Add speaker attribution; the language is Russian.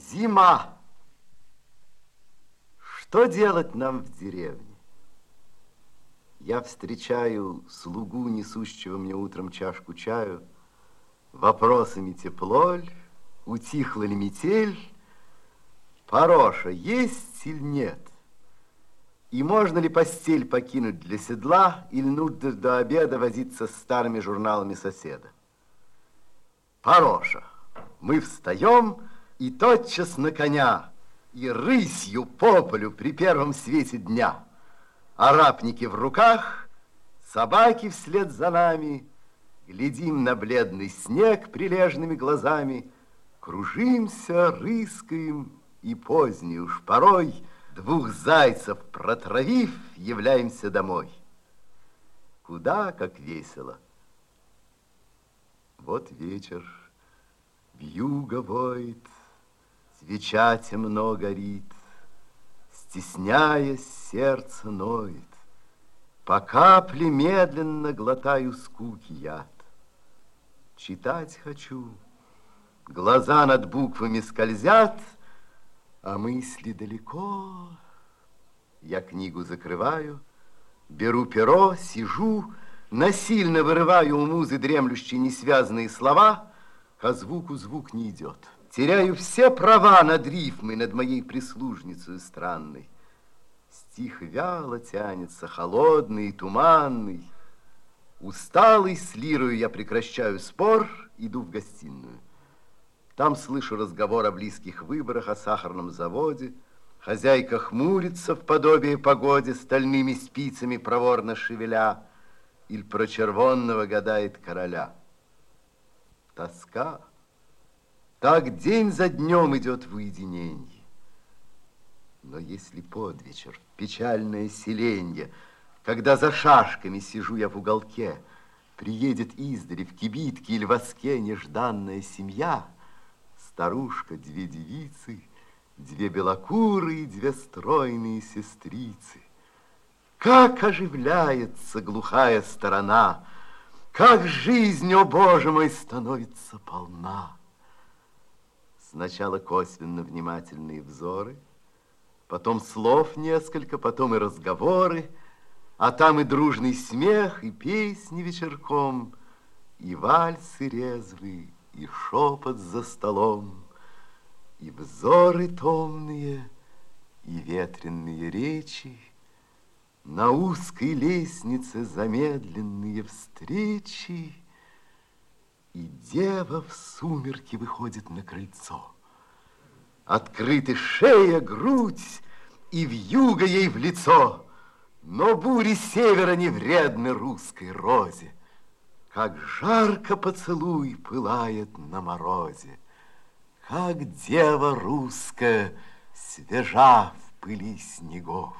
Speaker 1: Зима. Что делать нам в деревне? Я встречаю слугу, несущего мне утром чашку чаю, вопросами тепло ль, утихла ли метель, Пороша есть или нет? И можно ли постель покинуть для седла или нужно до обеда возиться с старыми журналами соседа? Пороша. Мы встаем и тотчас на коня, и рысью по полю при первом свете дня. Арапники в руках, собаки вслед за нами, глядим на бледный снег прилежными глазами, кружимся, рыскаем, и поздний уж порой, двух зайцев протравив, являемся домой. Куда как весело. Вот вечер, вьюга воет, Свеча темно горит, Стесняясь, сердце ноет. По капле медленно глотаю скуки яд. Читать хочу, глаза над буквами скользят, А мысли далеко. Я книгу закрываю, беру перо, сижу, Насильно вырываю у музы дремлющие несвязанные слова, А звуку звук не идет. Теряю все права над рифмой, над моей прислужницей странной. Стих вяло тянется, холодный и туманный. Усталый с лирою я прекращаю спор, иду в гостиную. Там слышу разговор о близких выборах, о сахарном заводе. Хозяйка хмурится в подобие погоде, стальными спицами проворно шевеля, Иль про червонного гадает короля. Тоска. Так день за днем идет в уединенье. Но если под вечер, печальное селенье, Когда за шашками сижу я в уголке, Приедет издали в кибитке или воске Нежданная семья, Старушка, две девицы, Две белокурые, две стройные сестрицы. Как оживляется глухая сторона, Как жизнь, о Боже мой, становится полна. Сначала косвенно внимательные взоры, потом слов несколько, потом и разговоры, а там и дружный смех, и песни вечерком, и вальсы резвые, и шепот за столом, и взоры томные, и ветренные речи, на узкой лестнице замедленные встречи, и дева в сумерки выходит на крыльцо. Открыты шея, грудь, и вьюга ей в лицо. Но бури севера не вредны русской розе. Как жарко поцелуй пылает на морозе. Как дева русская свежа в пыли снегов.